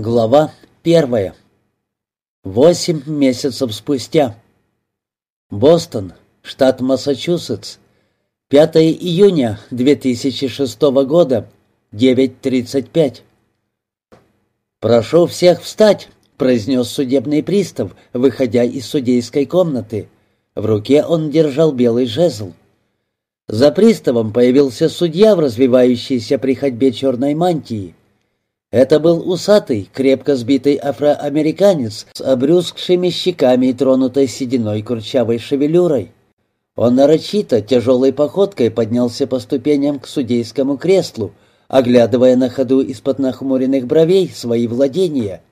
Глава первая. Восемь месяцев спустя. Бостон, штат Массачусетс. 5 июня 2006 года, 9.35. «Прошу всех встать», — произнес судебный пристав, выходя из судейской комнаты. В руке он держал белый жезл. За приставом появился судья в развивающейся при ходьбе черной мантии. Это был усатый, крепко сбитый афроамериканец с обрюзгшими щеками и тронутой сединой курчавой шевелюрой. Он нарочито, тяжелой походкой поднялся по ступеням к судейскому креслу, оглядывая на ходу из-под нахмуренных бровей свои владения.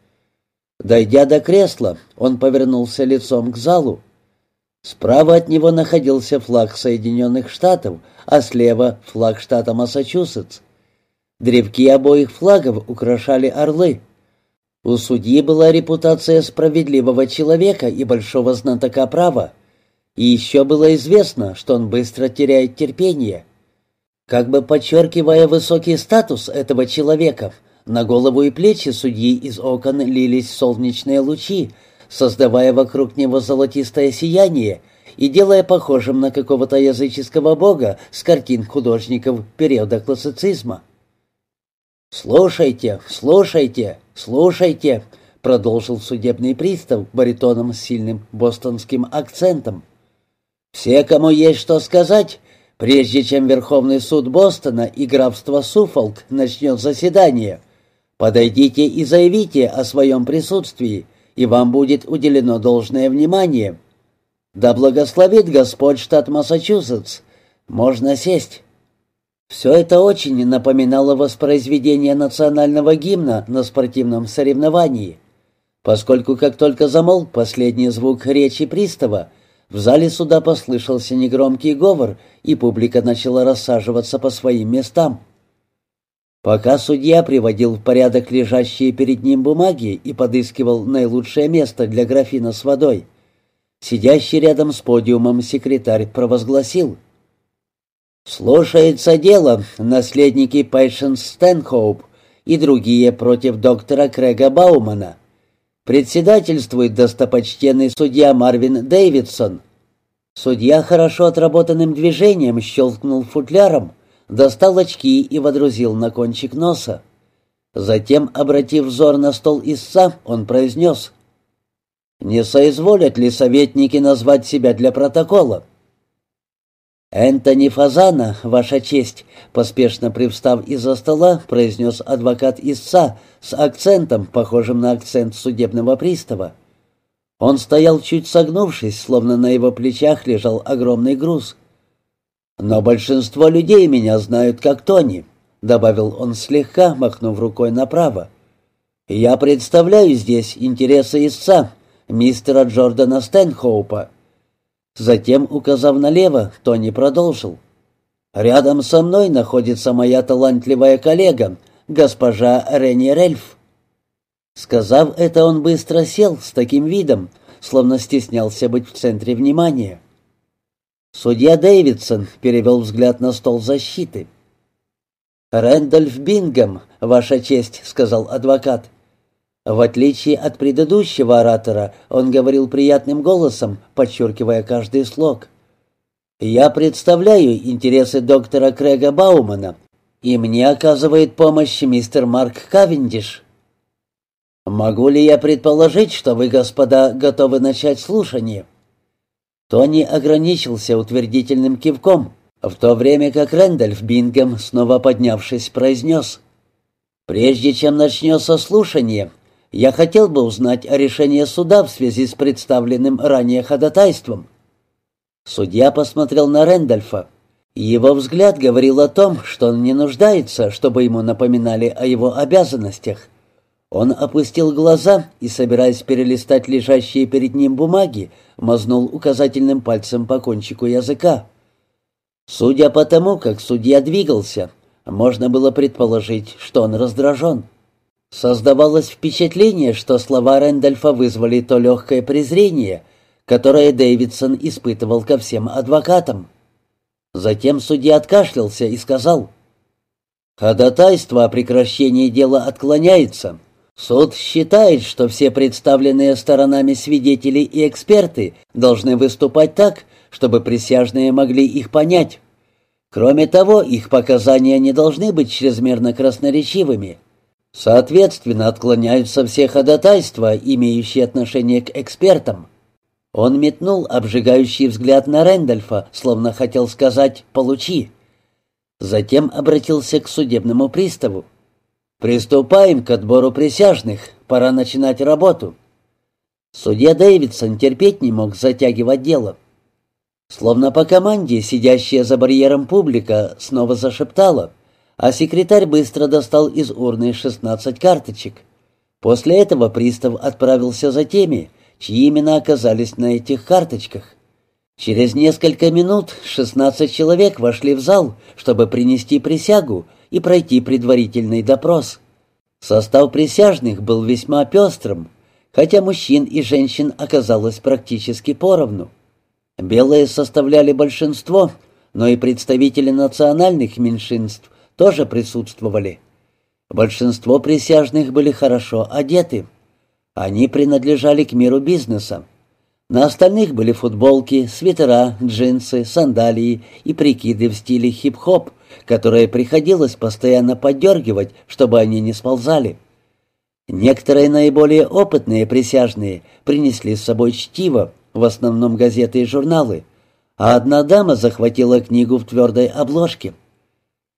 Дойдя до кресла, он повернулся лицом к залу. Справа от него находился флаг Соединенных Штатов, а слева — флаг штата Массачусетс. Древки обоих флагов украшали орлы. У судьи была репутация справедливого человека и большого знатока права. И еще было известно, что он быстро теряет терпение. Как бы подчеркивая высокий статус этого человека, на голову и плечи судьи из окон лились солнечные лучи, создавая вокруг него золотистое сияние и делая похожим на какого-то языческого бога с картин художников периода классицизма. «Слушайте, слушайте, слушайте», — продолжил судебный пристав баритоном с сильным бостонским акцентом. «Все, кому есть что сказать, прежде чем Верховный суд Бостона и графство Суфолк начнет заседание, подойдите и заявите о своем присутствии, и вам будет уделено должное внимание. Да благословит Господь штат Массачусетс. Можно сесть». Все это очень напоминало воспроизведение национального гимна на спортивном соревновании, поскольку как только замолк последний звук речи пристава, в зале суда послышался негромкий говор, и публика начала рассаживаться по своим местам. Пока судья приводил в порядок лежащие перед ним бумаги и подыскивал наилучшее место для графина с водой, сидящий рядом с подиумом секретарь провозгласил — Слушается дело наследники Пэйшен Стэнхоуп и другие против доктора Крэга Баумана. Председательствует достопочтенный судья Марвин Дэвидсон. Судья хорошо отработанным движением щелкнул футляром, достал очки и водрузил на кончик носа. Затем, обратив взор на стол истца, он произнес «Не соизволят ли советники назвать себя для протокола?» «Энтони Фазана, Ваша честь», — поспешно привстав из-за стола, произнес адвокат истца с акцентом, похожим на акцент судебного пристава. Он стоял чуть согнувшись, словно на его плечах лежал огромный груз. «Но большинство людей меня знают как Тони», — добавил он слегка, махнув рукой направо. «Я представляю здесь интересы истца, мистера Джордана Стэнхоупа, Затем, указав налево, Тони продолжил. «Рядом со мной находится моя талантливая коллега, госпожа Ренни Рельф». Сказав это, он быстро сел с таким видом, словно стеснялся быть в центре внимания. Судья Дэвидсон перевел взгляд на стол защиты. «Рэндольф Бингем, Ваша честь», — сказал адвокат. В отличие от предыдущего оратора, он говорил приятным голосом, подчеркивая каждый слог. «Я представляю интересы доктора Крэга Баумана, и мне оказывает помощь мистер Марк Кавендиш. Могу ли я предположить, что вы, господа, готовы начать слушание?» Тони ограничился утвердительным кивком, в то время как Рэндальф Бингем, снова поднявшись, произнес «Прежде чем начнется слушание, я хотел бы узнать о решении суда в связи с представленным ранее ходатайством». Судья посмотрел на Рэндольфа. Его взгляд говорил о том, что он не нуждается, чтобы ему напоминали о его обязанностях. Он опустил глаза и, собираясь перелистать лежащие перед ним бумаги, мазнул указательным пальцем по кончику языка. Судя по тому, как судья двигался, можно было предположить, что он раздражен. Создавалось впечатление, что слова Рэндольфа вызвали то легкое презрение, которое Дэвидсон испытывал ко всем адвокатам. Затем судья откашлялся и сказал, «Ходатайство о прекращении дела отклоняется. Суд считает, что все представленные сторонами свидетели и эксперты должны выступать так, чтобы присяжные могли их понять. Кроме того, их показания не должны быть чрезмерно красноречивыми. Соответственно, отклоняются все ходатайства, имеющие отношение к экспертам. Он метнул обжигающий взгляд на Рэндольфа, словно хотел сказать «получи». Затем обратился к судебному приставу. «Приступаем к отбору присяжных. Пора начинать работу». Судья Дэвидсон терпеть не мог затягивать дело. Словно по команде, сидящая за барьером публика снова зашептала, а секретарь быстро достал из урны 16 карточек. После этого пристав отправился за теми, чьи имена оказались на этих карточках. Через несколько минут 16 человек вошли в зал, чтобы принести присягу и пройти предварительный допрос. Состав присяжных был весьма пестрым, хотя мужчин и женщин оказалось практически поровну. Белые составляли большинство, но и представители национальных меньшинств тоже присутствовали. Большинство присяжных были хорошо одеты. Они принадлежали к миру бизнеса. На остальных были футболки, свитера, джинсы, сандалии и прикиды в стиле хип-хоп, которые приходилось постоянно поддергивать, чтобы они не сползали. Некоторые наиболее опытные присяжные принесли с собой чтиво, в основном газеты и журналы, а одна дама захватила книгу в твердой обложке.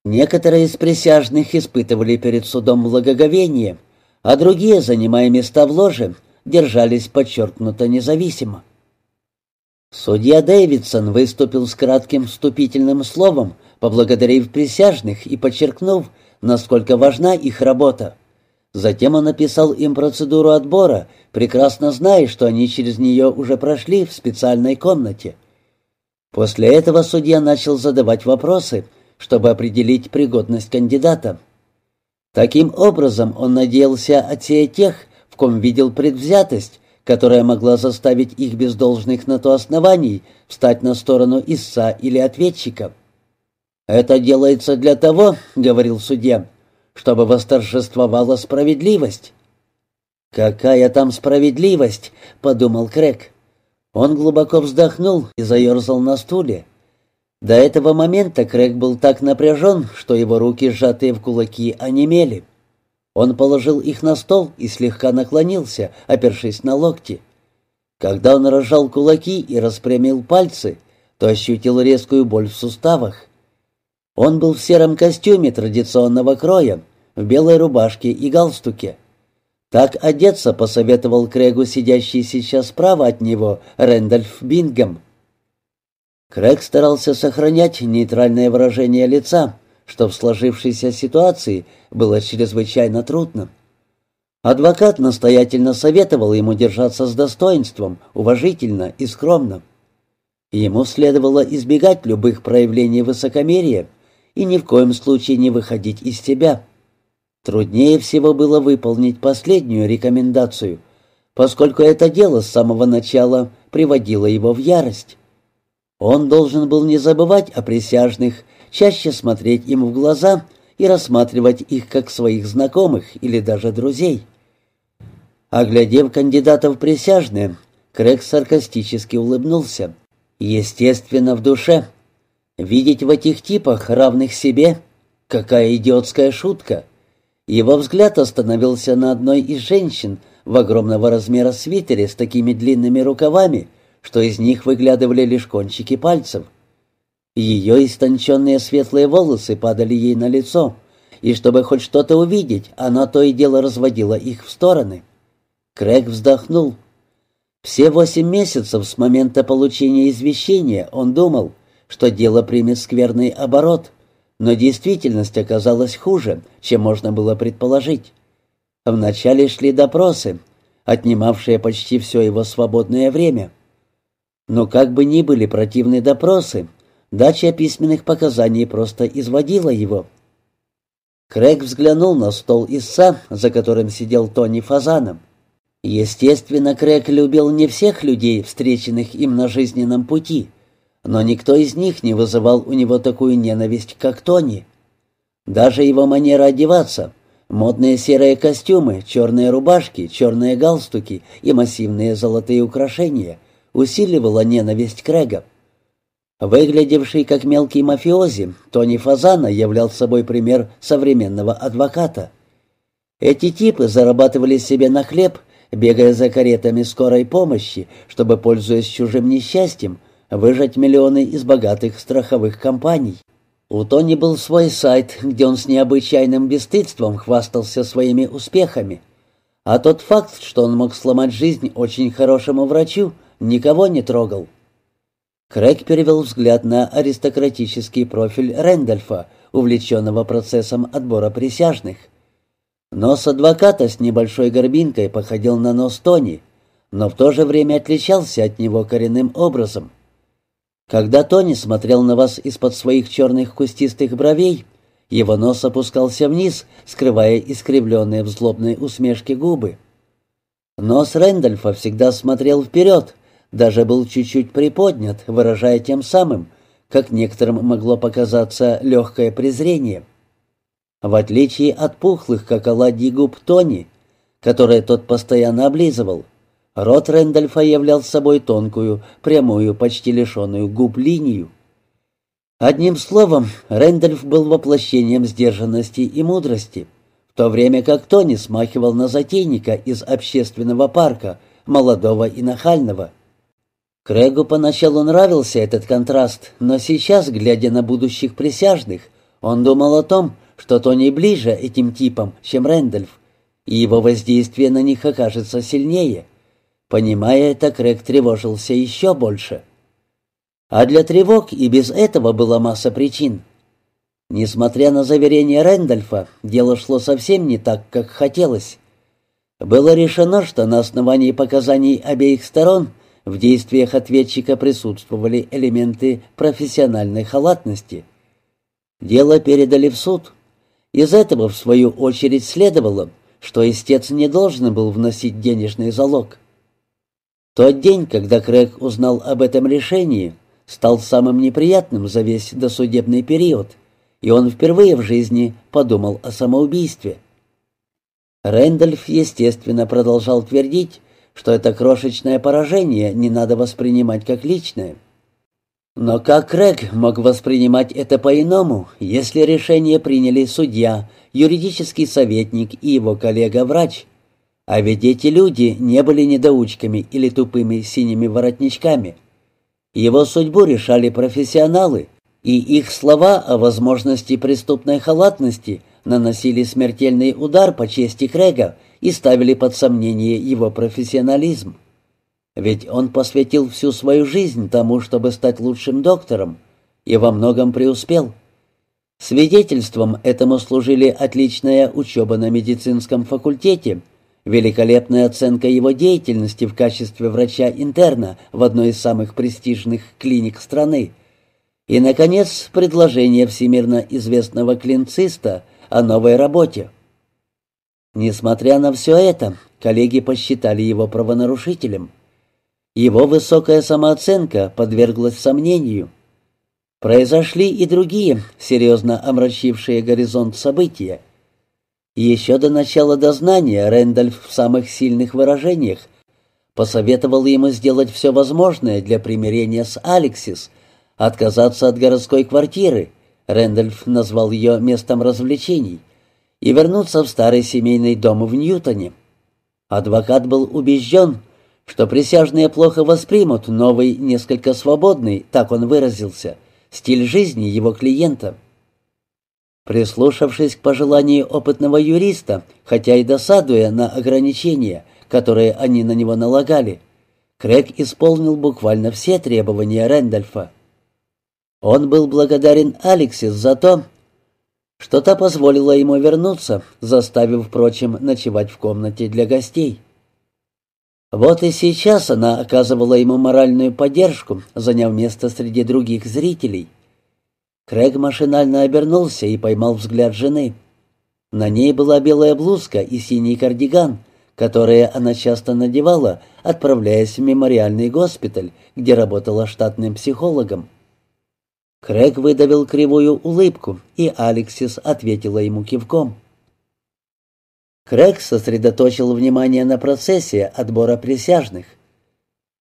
Некоторые из присяжных испытывали перед судом благоговение — а другие, занимая места в ложе, держались подчеркнуто независимо. Судья Дэвидсон выступил с кратким вступительным словом, поблагодарив присяжных и подчеркнув, насколько важна их работа. Затем он написал им процедуру отбора, прекрасно зная, что они через нее уже прошли в специальной комнате. После этого судья начал задавать вопросы, чтобы определить пригодность кандидата. Таким образом, он надеялся отсеять тех, в ком видел предвзятость, которая могла заставить их без должных на то оснований встать на сторону истца или ответчика. «Это делается для того, — говорил судья, — чтобы восторжествовала справедливость». «Какая там справедливость?» — подумал Крэг. Он глубоко вздохнул и заерзал на стуле. До этого момента Крэг был так напряжен, что его руки, сжатые в кулаки, онемели. Он положил их на стол и слегка наклонился, опершись на локти. Когда он разжал кулаки и распрямил пальцы, то ощутил резкую боль в суставах. Он был в сером костюме традиционного кроя, в белой рубашке и галстуке. Так одеться посоветовал Крэгу сидящий сейчас справа от него Рэндольф Бингем. Крэг старался сохранять нейтральное выражение лица, что в сложившейся ситуации было чрезвычайно трудно. Адвокат настоятельно советовал ему держаться с достоинством, уважительно и скромно. Ему следовало избегать любых проявлений высокомерия и ни в коем случае не выходить из себя. Труднее всего было выполнить последнюю рекомендацию, поскольку это дело с самого начала приводило его в ярость. Он должен был не забывать о присяжных, чаще смотреть им в глаза и рассматривать их как своих знакомых или даже друзей. Оглядев кандидатов в присяжные, Крэг саркастически улыбнулся. Естественно, в душе. Видеть в этих типах равных себе — какая идиотская шутка. Его взгляд остановился на одной из женщин в огромного размера свитере с такими длинными рукавами — что из них выглядывали лишь кончики пальцев. Ее истонченные светлые волосы падали ей на лицо, и чтобы хоть что-то увидеть, она то и дело разводила их в стороны. Крэг вздохнул. Все восемь месяцев с момента получения извещения он думал, что дело примет скверный оборот, но действительность оказалась хуже, чем можно было предположить. Вначале шли допросы, отнимавшие почти все его свободное время — но как бы ни были противны допросы, дача письменных показаний просто изводила его. Крэг взглянул на стол истца, за которым сидел Тони Фазаном. Естественно, Крэг любил не всех людей, встреченных им на жизненном пути, но никто из них не вызывал у него такую ненависть, как Тони. Даже его манера одеваться, Модные серые костюмы, черные рубашки, черные галстуки и массивные золотые украшения усиливала ненависть Крэга. Выглядевший как мелкий мафиози, Тони Фазана являл собой пример современного адвоката. Эти типы зарабатывали себе на хлеб, бегая за каретами скорой помощи, чтобы, пользуясь чужим несчастьем, выжать миллионы из богатых страховых компаний. У Тони был свой сайт, где он с необычайным бесстыдством хвастался своими успехами. А тот факт, что он мог сломать жизнь очень хорошему врачу, никого не трогал. Крэг перевел взгляд на аристократический профиль Рэндольфа, увлеченного процессом отбора присяжных. Нос адвоката с небольшой горбинкой походил на нос Тони, но в то же время отличался от него коренным образом. Когда Тони смотрел на вас из-под своих черных кустистых бровей, его нос опускался вниз, скрывая искривленные в злобной усмешке губы. Нос Рэндольфа всегда смотрел вперед, даже был чуть-чуть приподнят, выражая тем самым, как некоторым могло показаться, легкое презрение. В отличие от пухлых, как оладьи губ Тони, которые тот постоянно облизывал, Рот Рэндольфа являл собой тонкую, прямую, почти лишенную губ линию. Одним словом, Рэндольф был воплощением сдержанности и мудрости, в то время как Тони смахивал на затейника из общественного парка, молодого и нахального. Крэгу поначалу нравился этот контраст, но сейчас, глядя на будущих присяжных, он думал о том, что Тони ближе этим типам, чем Рэндольф, и его воздействие на них окажется сильнее — Понимая это, Крэг тревожился еще больше. А для тревог и без этого была масса причин. Несмотря на заверение Рэндольфа, дело шло совсем не так, как хотелось. Было решено, что на основании показаний обеих сторон в действиях ответчика присутствовали элементы профессиональной халатности. Дело передали в суд. Из этого, в свою очередь, следовало, что истец не должен был вносить денежный залог. Тот день, когда Крэг узнал об этом решении, стал самым неприятным за весь досудебный период, и он впервые в жизни подумал о самоубийстве. Рэндольф, естественно, продолжал твердить, что это крошечное поражение не надо воспринимать как личное. Но как Крэг мог воспринимать это по-иному, если решение приняли судья, юридический советник и его коллега-врач – а ведь эти люди не были недоучками или тупыми синими воротничками. Его судьбу решали профессионалы, и их слова о возможности преступной халатности наносили смертельный удар по чести Крэга и ставили под сомнение его профессионализм. Ведь он посвятил всю свою жизнь тому, чтобы стать лучшим доктором, и во многом преуспел. Свидетельством этому служили отличная учеба на медицинском факультете – великолепная оценка его деятельности в качестве врача-интерна в одной из самых престижных клиник страны и, наконец, предложение всемирно известного клинциста о новой работе. Несмотря на все это, коллеги посчитали его правонарушителем. Его высокая самооценка подверглась сомнению. Произошли и другие, серьезно омрачившие горизонт события. Еще до начала дознания Рэндальф в самых сильных выражениях посоветовал ему сделать все возможное для примирения с Алексис, отказаться от городской квартиры, Рэндальф назвал ее местом развлечений, и вернуться в старый семейный дом в Ньютоне. Адвокат был убежден, что присяжные плохо воспримут новый, несколько свободный, так он выразился, стиль жизни его клиента – Прислушавшись к пожеланию опытного юриста, хотя и досадуя на ограничения, которые они на него налагали, Крэг исполнил буквально все требования Рэндольфа. Он был благодарен Алексис за то, что та позволила ему вернуться, заставив, впрочем, ночевать в комнате для гостей. Вот и сейчас она оказывала ему моральную поддержку, заняв место среди других зрителей — Крэг машинально обернулся и поймал взгляд жены. На ней была белая блузка и синий кардиган, которые она часто надевала, отправляясь в мемориальный госпиталь, где работала штатным психологом. Крэг выдавил кривую улыбку, и Алексис ответила ему кивком. Крэг сосредоточил внимание на процессе отбора присяжных.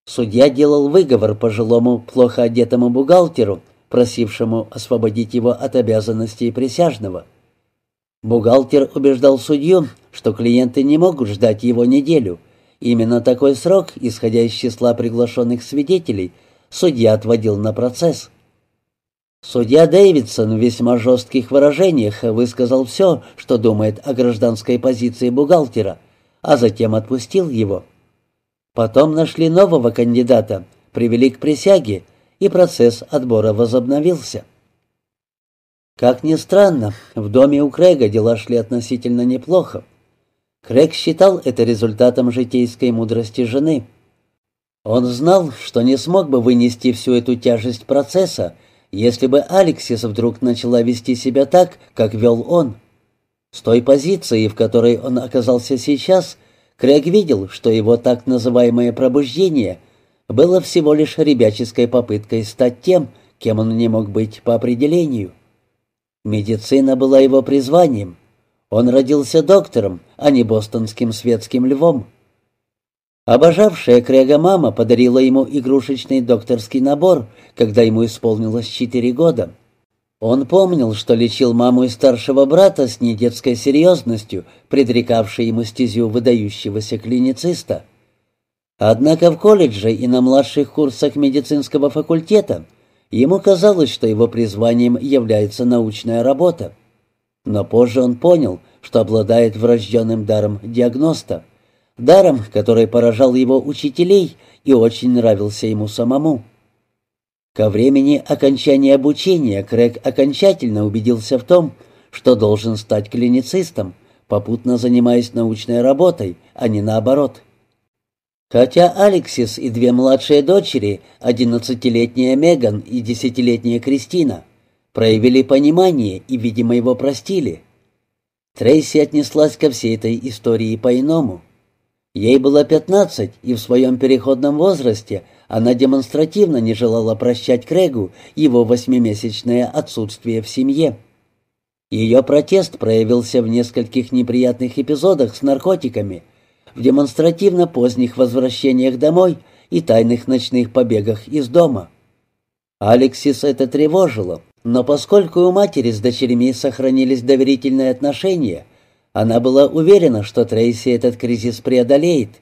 Судья делал выговор пожилому, плохо одетому бухгалтеру, просившему освободить его от обязанностей присяжного. Бухгалтер убеждал судью, что клиенты не могут ждать его неделю. Именно такой срок, исходя из числа приглашенных свидетелей, судья отводил на процесс. Судья Дэвидсон в весьма жестких выражениях высказал все, что думает о гражданской позиции бухгалтера, а затем отпустил его. Потом нашли нового кандидата, привели к присяге, и процесс отбора возобновился. Как ни странно, в доме у Крэга дела шли относительно неплохо. Крэг считал это результатом житейской мудрости жены. Он знал, что не смог бы вынести всю эту тяжесть процесса, если бы Алексис вдруг начала вести себя так, как вел он. С той позиции, в которой он оказался сейчас, Крэг видел, что его так называемое пробуждение было всего лишь ребяческой попыткой стать тем, кем он не мог быть по определению. Медицина была его призванием. Он родился доктором, а не бостонским светским львом. Обожавшая Крэга мама подарила ему игрушечный докторский набор, когда ему исполнилось четыре года — он помнил, что лечил маму и старшего брата с недетской серьезностью, предрекавшей ему стезю выдающегося клинициста. Однако в колледже и на младших курсах медицинского факультета ему казалось, что его призванием является научная работа. Но позже он понял, что обладает врожденным даром диагноста, даром, который поражал его учителей и очень нравился ему самому. Ко времени окончания обучения Крэг окончательно убедился в том, что должен стать клиницистом, попутно занимаясь научной работой, а не наоборот. Хотя Алексис и две младшие дочери, одиннадцатилетняя Меган и десятилетняя Кристина, проявили понимание и, видимо, его простили, Трейси отнеслась ко всей этой истории по-иному. Ей было пятнадцать, и в своем переходном возрасте – она демонстративно не желала прощать Крэгу его восьмимесячное отсутствие в семье. Ее протест проявился в нескольких неприятных эпизодах с наркотиками, в демонстративно поздних возвращениях домой и тайных ночных побегах из дома. Алексис это тревожило, но поскольку у матери с дочерьми сохранились доверительные отношения, она была уверена, что Трейси этот кризис преодолеет –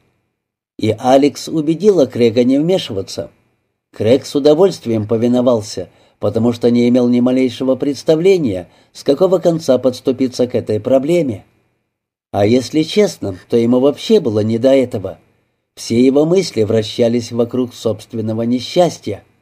и Алекс убедила Крэга не вмешиваться. Крэг с удовольствием повиновался, потому что не имел ни малейшего представления, с какого конца подступиться к этой проблеме. А если честно, то ему вообще было не до этого. Все его мысли вращались вокруг собственного несчастья —